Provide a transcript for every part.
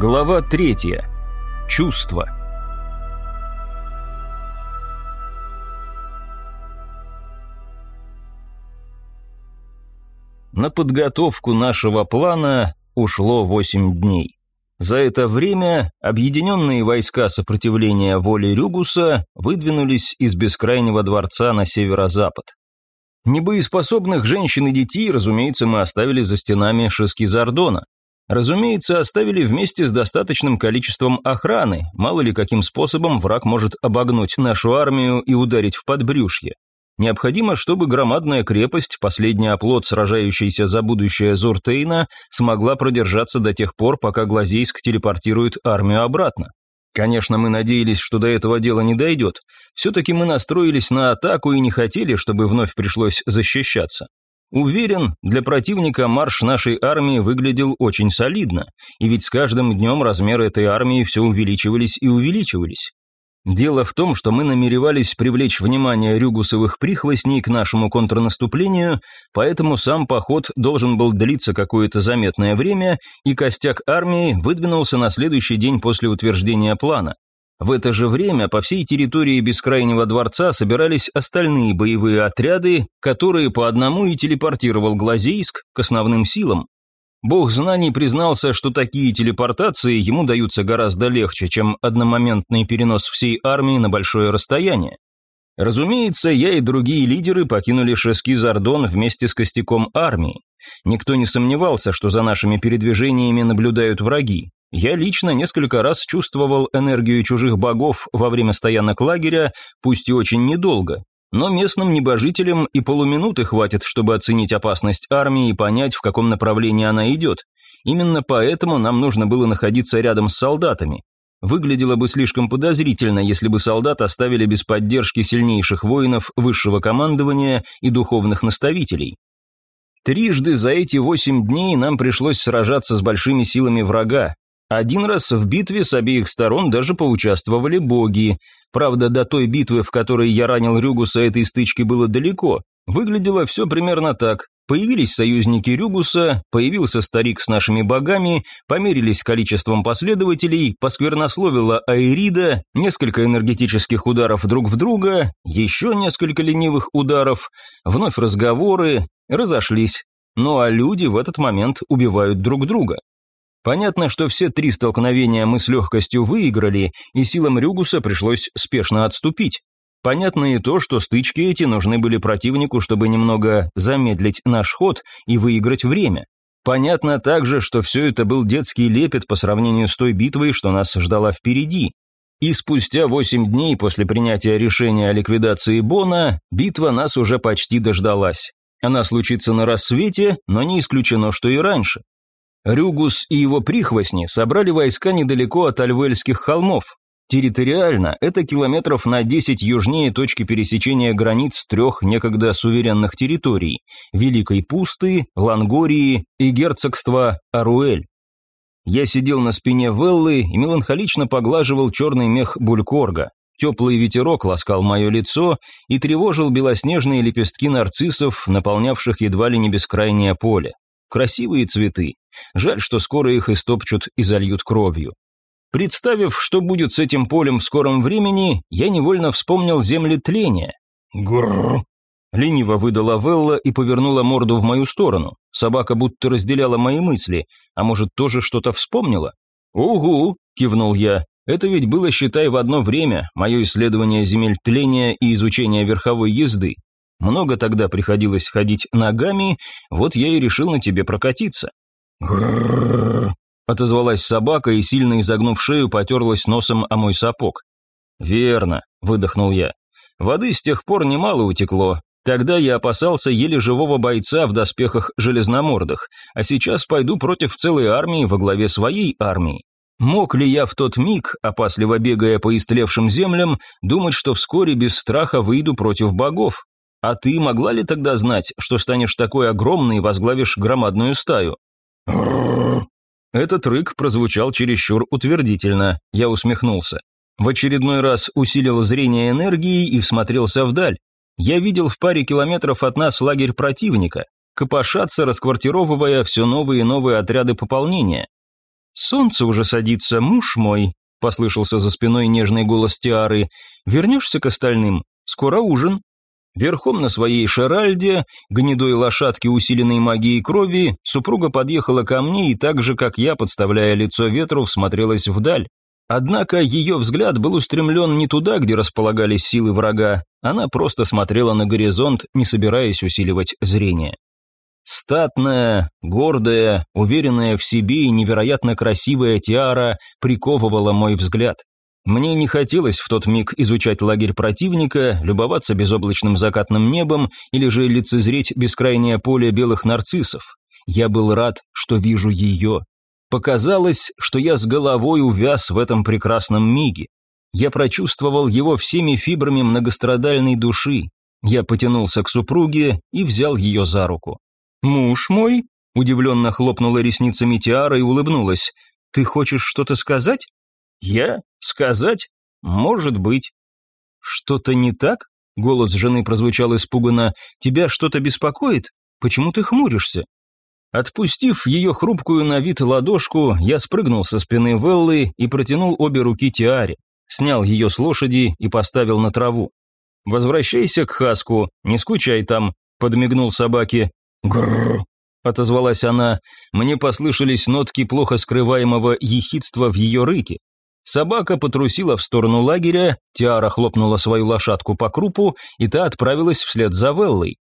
Глава третья. Чувство. На подготовку нашего плана ушло 8 дней. За это время объединенные войска сопротивления воли Рюгуса выдвинулись из бескрайнего дворца на северо-запад. Небоеспособных женщин и детей, разумеется, мы оставили за стенами Шескизардона. Разумеется, оставили вместе с достаточным количеством охраны, мало ли каким способом враг может обогнуть нашу армию и ударить в подбрюшье. Необходимо, чтобы громадная крепость, последний оплот, сражающийся за будущее Зуртейна, смогла продержаться до тех пор, пока Глазейск телепортирует армию обратно. Конечно, мы надеялись, что до этого дела не дойдет. Все-таки мы настроились на атаку и не хотели, чтобы вновь пришлось защищаться. Уверен, для противника марш нашей армии выглядел очень солидно, и ведь с каждым днем размеры этой армии все увеличивались и увеличивались. Дело в том, что мы намеревались привлечь внимание рюгусовых прихвостней к нашему контрнаступлению, поэтому сам поход должен был длиться какое-то заметное время, и костяк армии выдвинулся на следующий день после утверждения плана. В это же время по всей территории Бескрайнего дворца собирались остальные боевые отряды, которые по одному и телепортировал Глазейск к основным силам. Бог знаний признался, что такие телепортации ему даются гораздо легче, чем одномоментный перенос всей армии на большое расстояние. Разумеется, я и другие лидеры покинули Шески-Зардон вместе с костяком армии. Никто не сомневался, что за нашими передвижениями наблюдают враги. Я лично несколько раз чувствовал энергию чужих богов во время стоянок лагеря, пусть и очень недолго, но местным небожителям и полуминуты хватит, чтобы оценить опасность армии и понять, в каком направлении она идет. Именно поэтому нам нужно было находиться рядом с солдатами. Выглядело бы слишком подозрительно, если бы солдат оставили без поддержки сильнейших воинов, высшего командования и духовных наставителей. Трижды за эти восемь дней нам пришлось сражаться с большими силами врага, один раз в битве с обеих сторон даже поучаствовали боги. Правда, до той битвы, в которой я ранил Рюгуса, этой стычки было далеко. Выглядело все примерно так. Появились союзники Рюгуса, появился старик с нашими богами, померились количеством последователей, посквернословила Айрида, несколько энергетических ударов друг в друга, еще несколько ленивых ударов, вновь разговоры, разошлись. Ну а люди в этот момент убивают друг друга. Понятно, что все три столкновения мы с легкостью выиграли, и силам Рюгуса пришлось спешно отступить. Понятно и то, что стычки эти нужны были противнику, чтобы немного замедлить наш ход и выиграть время. Понятно также, что все это был детский лепет по сравнению с той битвой, что нас ждала впереди. И спустя восемь дней после принятия решения о ликвидации Бона, битва нас уже почти дождалась. Она случится на рассвете, но не исключено, что и раньше. Рюгус и его прихвостни собрали войска недалеко от Альвельских холмов. Территориально это километров на 10 южнее точки пересечения границ трех некогда суверенных территорий – Великой Пусты, Лангории и герцогства Аруэль. Я сидел на спине Веллы и меланхолично поглаживал черный мех булькорга. Теплый ветерок ласкал мое лицо и тревожил белоснежные лепестки нарциссов, наполнявших едва ли не бескрайнее поле. Красивые цветы. Жаль, что скоро их истопчут и зальют кровью. Представив, что будет с этим полем в скором времени, я невольно вспомнил землетрение. Грррр. Лениво выдала Велла и повернула морду в мою сторону. Собака будто разделяла мои мысли, а может, тоже что-то вспомнила? «Угу», – кивнул я. «Это ведь было, считай, в одно время, мое исследование земель тления и изучение верховой езды. Много тогда приходилось ходить ногами, вот я и решил на тебе прокатиться. Отозвалась собака и, сильно изогнув шею, потерлась носом о мой сапог. Верно, выдохнул я. Воды с тех пор немало утекло. Тогда я опасался еле живого бойца в доспехах железномордых, а сейчас пойду против целой армии во главе своей армии. Мог ли я в тот миг, опасливо бегая по истлевшим землям, думать, что вскоре без страха выйду против богов? А ты могла ли тогда знать, что станешь такой огромный и возглавишь громадную стаю? Этот рык прозвучал чересчур утвердительно, я усмехнулся. В очередной раз усилил зрение энергии и всмотрелся вдаль. Я видел в паре километров от нас лагерь противника, копошатся, расквартировывая все новые и новые отряды пополнения. «Солнце уже садится, муж мой», – послышался за спиной нежный голос Тиары. «Вернешься к остальным? Скоро ужин». Верхом на своей шаральде, гнедой лошадке, усиленной магией крови, супруга подъехала ко мне и так же, как я, подставляя лицо ветру, всмотрелась вдаль. Однако ее взгляд был устремлен не туда, где располагались силы врага, она просто смотрела на горизонт, не собираясь усиливать зрение. Статная, гордая, уверенная в себе и невероятно красивая Тиара приковывала мой взгляд. Мне не хотелось в тот миг изучать лагерь противника, любоваться безоблачным закатным небом или же лицезреть бескрайнее поле белых нарциссов. Я был рад, что вижу ее. Показалось, что я с головой увяз в этом прекрасном миге. Я прочувствовал его всеми фибрами многострадальной души. Я потянулся к супруге и взял ее за руку. «Муж мой?» – удивленно хлопнула ресницами Тиара и улыбнулась. «Ты хочешь что-то сказать?» «Я? Сказать? Может быть». «Что-то не так?» – голос жены прозвучал испуганно. «Тебя что-то беспокоит? Почему ты хмуришься?» Отпустив ее хрупкую на вид ладошку, я спрыгнул со спины Веллы и протянул обе руки Тиаре, снял ее с лошади и поставил на траву. «Возвращайся к Хаску, не скучай там», – подмигнул собаке. «Грррр», – отозвалась она. Мне послышались нотки плохо скрываемого ехидства в ее рыке. Собака потрусила в сторону лагеря, Тиара хлопнула свою лошадку по крупу, и та отправилась вслед за Веллой.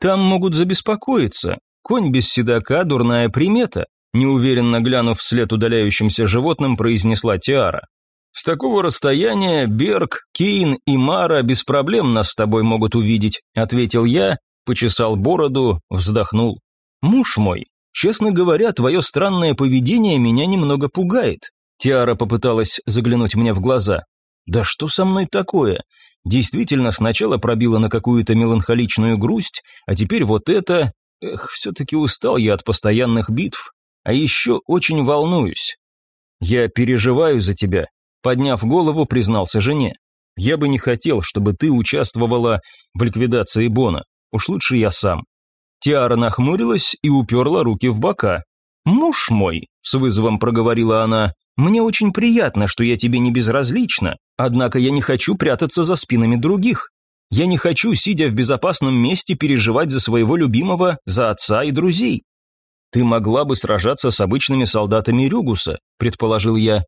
Там могут забеспокоиться. Конь без седока – дурная примета. Неуверенно глянув вслед удаляющимся животным, произнесла Тиара. «С такого расстояния Берг, Кейн и Мара без проблем нас с тобой могут увидеть», – ответил я почесал бороду, вздохнул. «Муж мой, честно говоря, твое странное поведение меня немного пугает». Тиара попыталась заглянуть мне в глаза. «Да что со мной такое? Действительно, сначала пробила на какую-то меланхоличную грусть, а теперь вот это... Эх, все-таки устал я от постоянных битв. А еще очень волнуюсь. Я переживаю за тебя», подняв голову, признался жене. «Я бы не хотел, чтобы ты участвовала в ликвидации Бона. Уж лучше я сам. Тиара нахмурилась и уперла руки в бока. «Муж мой», — с вызовом проговорила она, — «мне очень приятно, что я тебе не безразлична, однако я не хочу прятаться за спинами других. Я не хочу, сидя в безопасном месте, переживать за своего любимого, за отца и друзей. Ты могла бы сражаться с обычными солдатами Рюгуса, предположил я.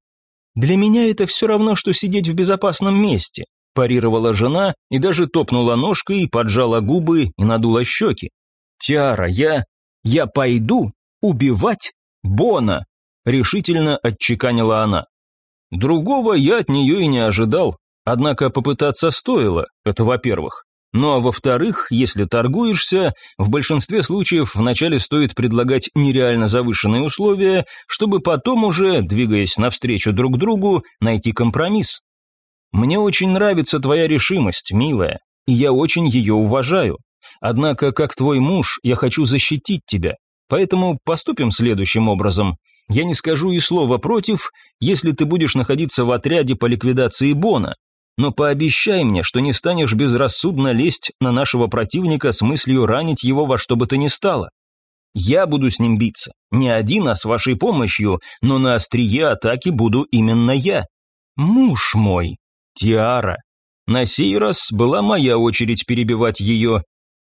Для меня это все равно, что сидеть в безопасном месте парировала жена и даже топнула ножкой, и поджала губы и надула щеки. «Тиара, я... я пойду убивать Бона!» решительно отчеканила она. Другого я от нее и не ожидал, однако попытаться стоило, это во-первых. Ну а во-вторых, если торгуешься, в большинстве случаев вначале стоит предлагать нереально завышенные условия, чтобы потом уже, двигаясь навстречу друг другу, найти компромисс. Мне очень нравится твоя решимость, милая, и я очень ее уважаю. Однако, как твой муж, я хочу защитить тебя. Поэтому поступим следующим образом. Я не скажу и слова против, если ты будешь находиться в отряде по ликвидации Бона. Но пообещай мне, что не станешь безрассудно лезть на нашего противника с мыслью ранить его во что бы то ни стало. Я буду с ним биться. Не один, а с вашей помощью, но на острие атаки буду именно я. Муж мой, Тиара. На сей раз была моя очередь перебивать ее.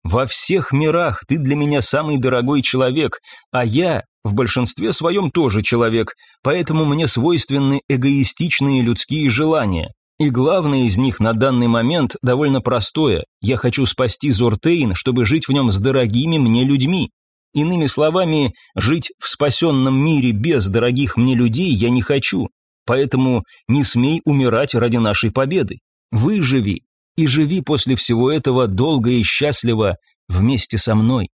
«Во всех мирах ты для меня самый дорогой человек, а я в большинстве своем тоже человек, поэтому мне свойственны эгоистичные людские желания. И главное из них на данный момент довольно простое. Я хочу спасти Зортейн, чтобы жить в нем с дорогими мне людьми. Иными словами, жить в спасенном мире без дорогих мне людей я не хочу. Поэтому не смей умирать ради нашей победы. Выживи и живи после всего этого долго и счастливо вместе со мной.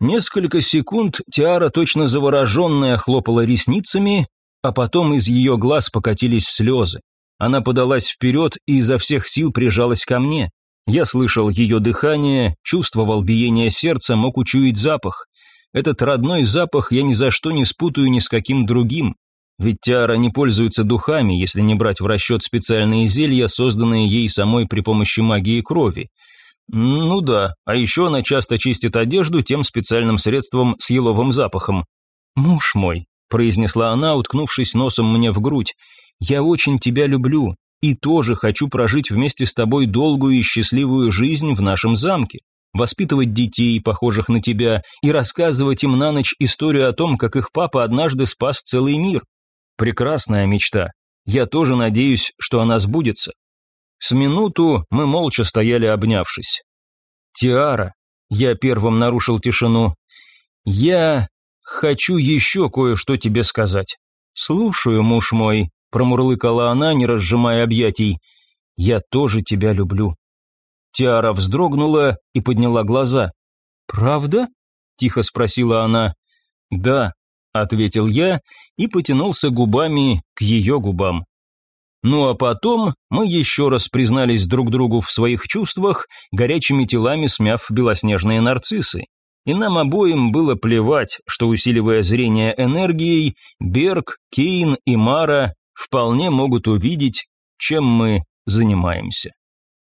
Несколько секунд Тиара, точно завороженная, хлопала ресницами, а потом из ее глаз покатились слезы. Она подалась вперед и изо всех сил прижалась ко мне. Я слышал ее дыхание, чувствовал биение сердца, мог учуять запах. Этот родной запах я ни за что не спутаю ни с каким другим. Ведь Тиара не пользуется духами, если не брать в расчет специальные зелья, созданные ей самой при помощи магии крови. Ну да, а еще она часто чистит одежду тем специальным средством с еловым запахом. Муж мой, произнесла она, уткнувшись носом мне в грудь. «Я очень тебя люблю и тоже хочу прожить вместе с тобой долгую и счастливую жизнь в нашем замке, воспитывать детей, похожих на тебя, и рассказывать им на ночь историю о том, как их папа однажды спас целый мир. Прекрасная мечта. Я тоже надеюсь, что она сбудется». С минуту мы молча стояли обнявшись. «Тиара», я первым нарушил тишину, «Я хочу еще кое-что тебе сказать». «Слушаю, муж мой», – промурлыкала она, не разжимая объятий. «Я тоже тебя люблю». Тиара вздрогнула и подняла глаза. «Правда?» – тихо спросила она. «Да», – ответил я и потянулся губами к ее губам. Ну а потом мы еще раз признались друг другу в своих чувствах, горячими телами смяв белоснежные нарциссы и нам обоим было плевать, что, усиливая зрение энергией, Берг, Кейн и Мара вполне могут увидеть, чем мы занимаемся.